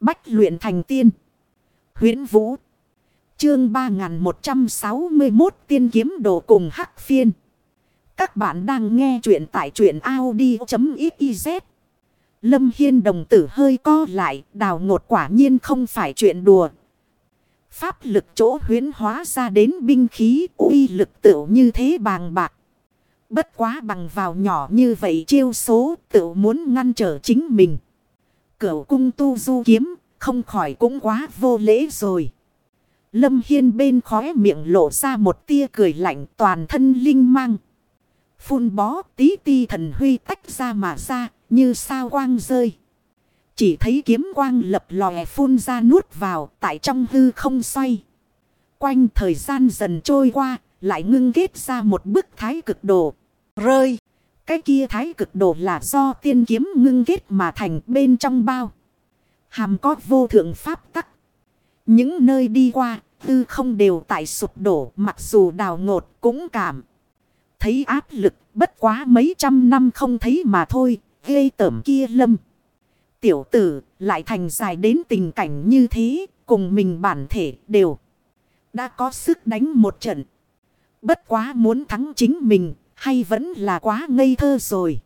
Bách luyện thành tiên. huyễn Vũ. Chương 3161 tiên kiếm đồ cùng hắc phiên. Các bạn đang nghe truyện tại truyện Audi.xyz. Lâm Hiên đồng tử hơi co lại, đào ngột quả nhiên không phải chuyện đùa. Pháp lực chỗ huyến hóa ra đến binh khí uy lực tựu như thế bàng bạc. Bất quá bằng vào nhỏ như vậy chiêu số tựu muốn ngăn trở chính mình. Cửu cung tu du kiếm, không khỏi cũng quá vô lễ rồi. Lâm Hiên bên khóe miệng lộ ra một tia cười lạnh toàn thân linh mang. Phun bó tí ti thần huy tách ra mà ra, như sao quang rơi. Chỉ thấy kiếm quang lập lòe phun ra nuốt vào, tại trong hư không xoay. Quanh thời gian dần trôi qua, lại ngưng kết ra một bức thái cực đồ. Rơi. Cái kia thái cực đồ là do tiên kiếm ngưng kết mà thành bên trong bao. Hàm có vô thượng pháp tắc. Những nơi đi qua, tư không đều tại sụp đổ mặc dù đào ngột cũng cảm. Thấy áp lực bất quá mấy trăm năm không thấy mà thôi, gây tởm kia lâm. Tiểu tử lại thành dài đến tình cảnh như thế, cùng mình bản thể đều. Đã có sức đánh một trận. Bất quá muốn thắng chính mình, hay vẫn là quá ngây thơ rồi.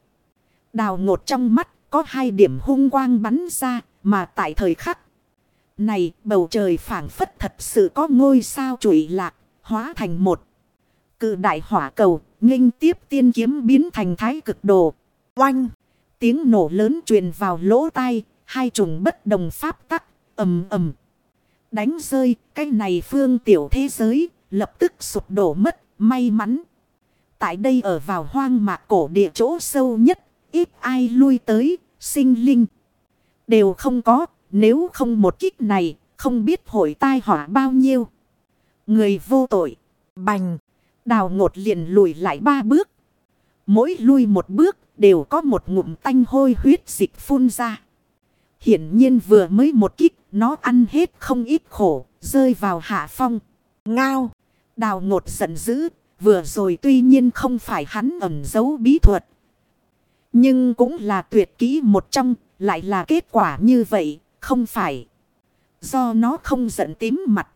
Đào ngột trong mắt, có hai điểm hung quang bắn ra, mà tại thời khắc này bầu trời phảng phất thật sự có ngôi sao trụi lạc, hóa thành một. Cự đại hỏa cầu, nghênh tiếp tiên kiếm biến thành thái cực đồ. Oanh! Tiếng nổ lớn truyền vào lỗ tai, hai trùng bất đồng pháp tắc, ầm ầm. Đánh rơi, cái này phương tiểu thế giới, lập tức sụp đổ mất, may mắn. Tại đây ở vào hoang mạc cổ địa chỗ sâu nhất, ít ai lui tới, sinh linh. Đều không có, nếu không một kích này, không biết hội tai họa bao nhiêu. Người vô tội, bành, đào ngột liền lùi lại ba bước. Mỗi lui một bước, đều có một ngụm tanh hôi huyết dịch phun ra. Hiển nhiên vừa mới một kích, nó ăn hết không ít khổ, rơi vào hạ phong. Ngao, đào ngột giận dữ, vừa rồi tuy nhiên không phải hắn ẩn giấu bí thuật. Nhưng cũng là tuyệt kỹ một trong, lại là kết quả như vậy, không phải. Do nó không giận tím mặt.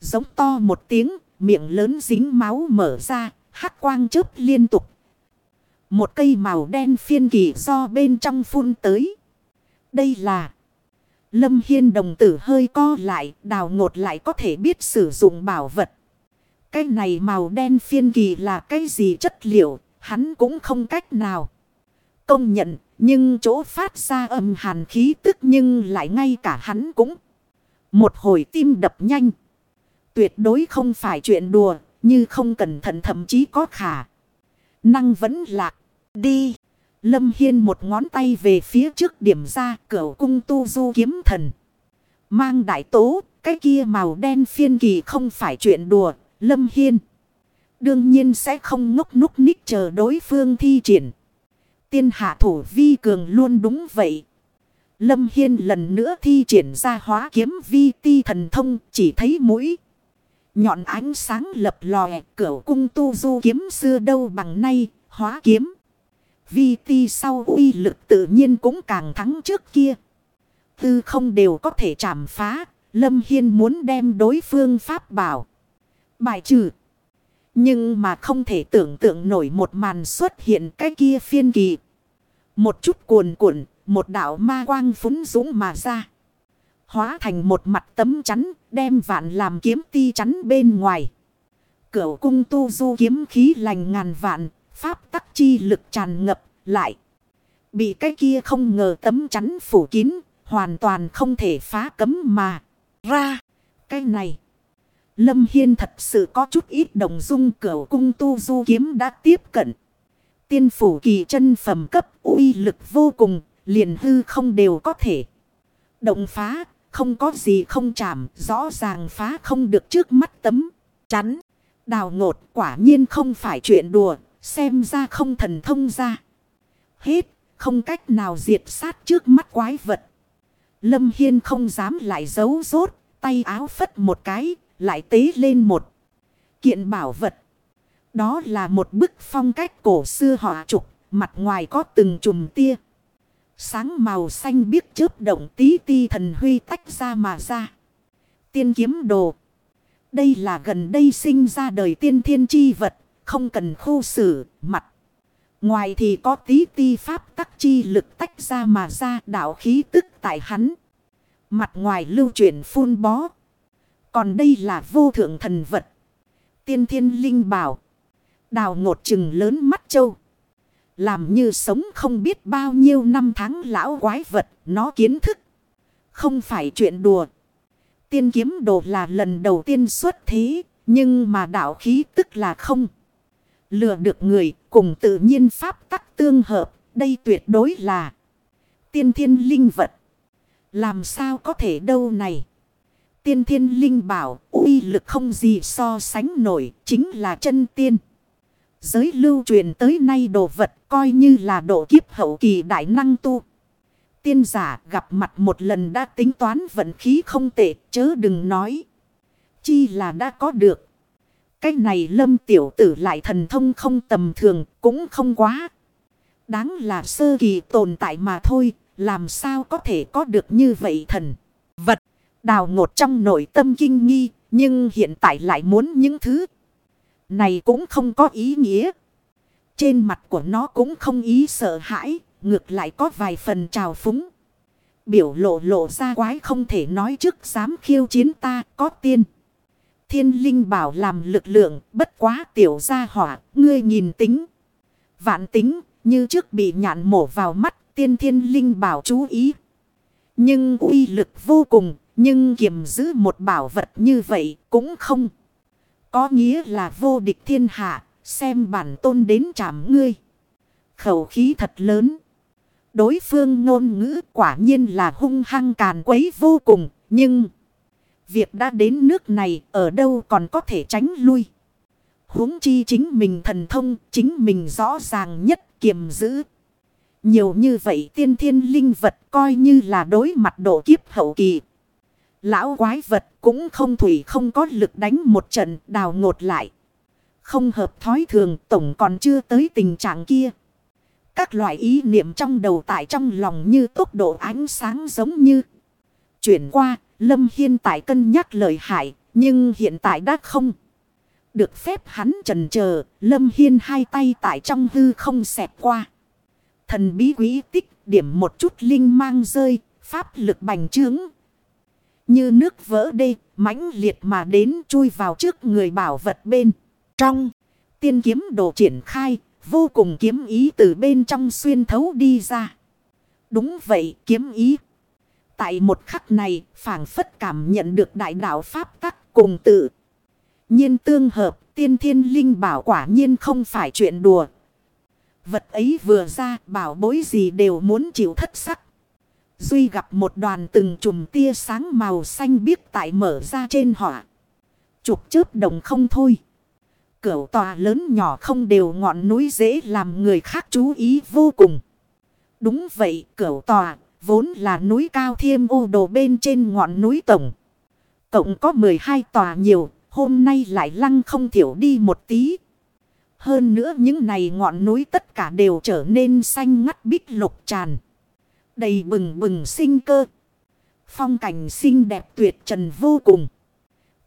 Giống to một tiếng, miệng lớn dính máu mở ra, hắc quang chớp liên tục. Một cây màu đen phiên kỳ do bên trong phun tới. Đây là... Lâm Hiên đồng tử hơi co lại, đào ngột lại có thể biết sử dụng bảo vật. Cái này màu đen phiên kỳ là cái gì chất liệu, hắn cũng không cách nào. Công nhận, nhưng chỗ phát ra âm hàn khí tức nhưng lại ngay cả hắn cũng. Một hồi tim đập nhanh. Tuyệt đối không phải chuyện đùa, như không cẩn thận thậm chí có khả. Năng vẫn lạc. Đi. Lâm Hiên một ngón tay về phía trước điểm ra cửa cung tu du kiếm thần. Mang đại tố, cái kia màu đen phiên kỳ không phải chuyện đùa, Lâm Hiên. Đương nhiên sẽ không ngốc núc ních chờ đối phương thi triển. Tiên hạ thủ vi cường luôn đúng vậy. Lâm Hiên lần nữa thi triển ra hóa kiếm vi ti thần thông, chỉ thấy mũi. Nhọn ánh sáng lập lòe, cửa cung tu du kiếm xưa đâu bằng nay, hóa kiếm. Vi ti sau uy lực tự nhiên cũng càng thắng trước kia. Tư không đều có thể chạm phá. Lâm Hiên muốn đem đối phương pháp bảo. Bài trừ. Nhưng mà không thể tưởng tượng nổi một màn xuất hiện cái kia phiên kỳ. Một chút cuồn cuộn, một đạo ma quang phúng dũng mà ra. Hóa thành một mặt tấm chắn, đem vạn làm kiếm ti chắn bên ngoài. Cửu cung tu du kiếm khí lành ngàn vạn, pháp tắc chi lực tràn ngập lại. Bị cái kia không ngờ tấm chắn phủ kín, hoàn toàn không thể phá cấm mà. Ra, cái này. Lâm Hiên thật sự có chút ít đồng dung cửu cung tu du kiếm đã tiếp cận. Tiên phủ kỳ chân phẩm cấp uy lực vô cùng, liền hư không đều có thể. Động phá, không có gì không chạm, rõ ràng phá không được trước mắt tấm. Chắn, đào ngột quả nhiên không phải chuyện đùa, xem ra không thần thông ra. Hết, không cách nào diệt sát trước mắt quái vật. Lâm Hiên không dám lại giấu rốt, tay áo phất một cái, lại tế lên một kiện bảo vật. Đó là một bức phong cách cổ xưa họa trục, mặt ngoài có từng chùm tia. Sáng màu xanh biếc chớp động tí ti thần huy tách ra mà ra. Tiên kiếm đồ. Đây là gần đây sinh ra đời tiên thiên chi vật. Không cần khu xử mặt. Ngoài thì có tí ti pháp tắc chi lực tách ra mà ra đạo khí tức tại hắn. Mặt ngoài lưu chuyển phun bó. Còn đây là vô thượng thần vật. Tiên thiên linh bảo. Đào ngột trừng lớn mắt châu. Làm như sống không biết bao nhiêu năm tháng lão quái vật. Nó kiến thức. Không phải chuyện đùa. Tiên kiếm đồ là lần đầu tiên xuất thế. Nhưng mà đạo khí tức là không. Lừa được người cùng tự nhiên pháp tắc tương hợp. Đây tuyệt đối là tiên thiên linh vật. Làm sao có thể đâu này. Tiên thiên linh bảo, uy lực không gì so sánh nổi. Chính là chân tiên. Giới lưu truyền tới nay đồ vật coi như là độ kiếp hậu kỳ đại năng tu. Tiên giả gặp mặt một lần đã tính toán vận khí không tệ, chớ đừng nói. Chi là đã có được. Cái này lâm tiểu tử lại thần thông không tầm thường, cũng không quá. Đáng là sơ kỳ tồn tại mà thôi. Làm sao có thể có được như vậy thần. Đào ngột trong nội tâm kinh nghi. Nhưng hiện tại lại muốn những thứ này cũng không có ý nghĩa. Trên mặt của nó cũng không ý sợ hãi. Ngược lại có vài phần trào phúng. Biểu lộ lộ ra quái không thể nói trước, dám khiêu chiến ta, có tiên. Thiên linh bảo làm lực lượng, bất quá tiểu gia hỏa. Ngươi nhìn tính. Vạn tính, như trước bị nhạn mổ vào mắt tiên thiên linh bảo chú ý. Nhưng uy lực vô cùng. Nhưng kiềm giữ một bảo vật như vậy cũng không. Có nghĩa là vô địch thiên hạ. Xem bản tôn đến chạm ngươi. Khẩu khí thật lớn. Đối phương ngôn ngữ quả nhiên là hung hăng càn quấy vô cùng. Nhưng việc đã đến nước này ở đâu còn có thể tránh lui. huống chi chính mình thần thông, chính mình rõ ràng nhất kiềm giữ. Nhiều như vậy tiên thiên linh vật coi như là đối mặt độ kiếp hậu kỳ. Lão quái vật cũng không thủy không có lực đánh một trận đào ngột lại. Không hợp thói thường tổng còn chưa tới tình trạng kia. Các loại ý niệm trong đầu tại trong lòng như tốc độ ánh sáng giống như. Chuyển qua, Lâm Hiên tại cân nhắc lời hại, nhưng hiện tại đã không. Được phép hắn trần chờ Lâm Hiên hai tay tại trong hư không xẹp qua. Thần bí quý tích điểm một chút linh mang rơi, pháp lực bành trướng. Như nước vỡ đê, mãnh liệt mà đến chui vào trước người bảo vật bên. Trong, tiên kiếm đồ triển khai, vô cùng kiếm ý từ bên trong xuyên thấu đi ra. Đúng vậy, kiếm ý. Tại một khắc này, phảng phất cảm nhận được đại đạo Pháp tắc cùng tự. nhiên tương hợp, tiên thiên linh bảo quả nhiên không phải chuyện đùa, Vật ấy vừa ra bảo bối gì đều muốn chịu thất sắc. Duy gặp một đoàn từng chùm tia sáng màu xanh biếc tại mở ra trên họa. Chụp chớp đồng không thôi. Cửu tòa lớn nhỏ không đều ngọn núi dễ làm người khác chú ý vô cùng. Đúng vậy cửu tòa vốn là núi cao thiêm ô đồ bên trên ngọn núi tổng. Cộng có 12 tòa nhiều, hôm nay lại lăng không thiểu đi một tí. Hơn nữa những này ngọn núi tất cả đều trở nên xanh ngắt bít lục tràn. Đầy bừng bừng sinh cơ. Phong cảnh xinh đẹp tuyệt trần vô cùng.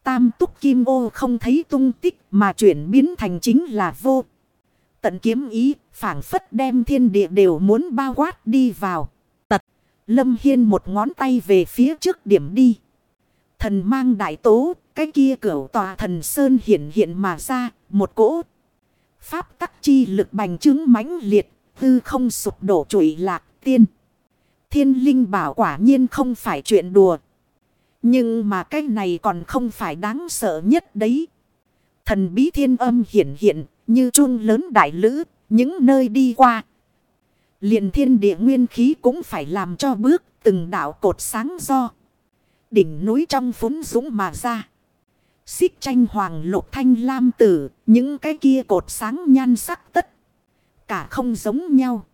Tam túc kim ô không thấy tung tích mà chuyển biến thành chính là vô. Tận kiếm ý phảng phất đem thiên địa đều muốn bao quát đi vào. Tật. Lâm Hiên một ngón tay về phía trước điểm đi. Thần mang đại tố. Cái kia cửa tòa thần sơn hiện hiện mà ra. Một cỗ Pháp tắc chi lực bành trướng mãnh liệt, tư không sụp đổ trụi lạc tiên. Thiên linh bảo quả nhiên không phải chuyện đùa. Nhưng mà cái này còn không phải đáng sợ nhất đấy. Thần bí thiên âm hiển hiện như chuông lớn đại lữ, những nơi đi qua. liền thiên địa nguyên khí cũng phải làm cho bước từng đảo cột sáng do. Đỉnh núi trong phúng dũng mà ra. Xích tranh hoàng lục thanh lam tử, những cái kia cột sáng nhan sắc tất. Cả không giống nhau.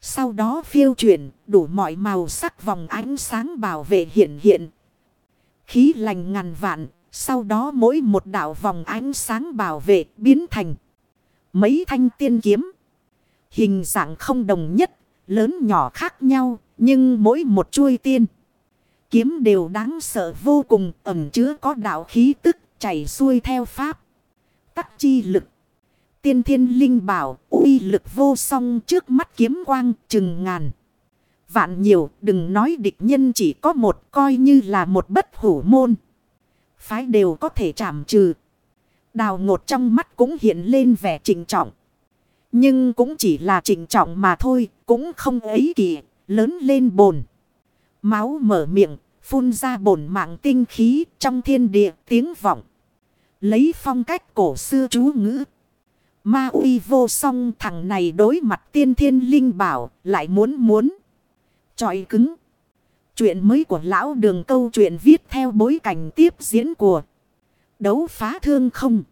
Sau đó phiêu chuyển, đủ mọi màu sắc vòng ánh sáng bảo vệ hiện hiện. Khí lành ngàn vạn, sau đó mỗi một đảo vòng ánh sáng bảo vệ biến thành mấy thanh tiên kiếm. Hình dạng không đồng nhất, lớn nhỏ khác nhau, nhưng mỗi một chuôi tiên. Kiếm đều đáng sợ vô cùng, ẩm chứa có đạo khí tức, chảy xuôi theo pháp. Tắc chi lực. Tiên thiên linh bảo, uy lực vô song trước mắt kiếm quang, chừng ngàn. Vạn nhiều, đừng nói địch nhân chỉ có một, coi như là một bất hủ môn. Phái đều có thể chạm trừ. Đào ngột trong mắt cũng hiện lên vẻ trịnh trọng. Nhưng cũng chỉ là trịnh trọng mà thôi, cũng không ấy kỳ, lớn lên bồn. Máu mở miệng, phun ra bổn mạng tinh khí trong thiên địa tiếng vọng. Lấy phong cách cổ xưa chú ngữ. Ma uy vô song thằng này đối mặt tiên thiên linh bảo, lại muốn muốn. Chọi cứng. Chuyện mới của lão đường câu chuyện viết theo bối cảnh tiếp diễn của đấu phá thương không.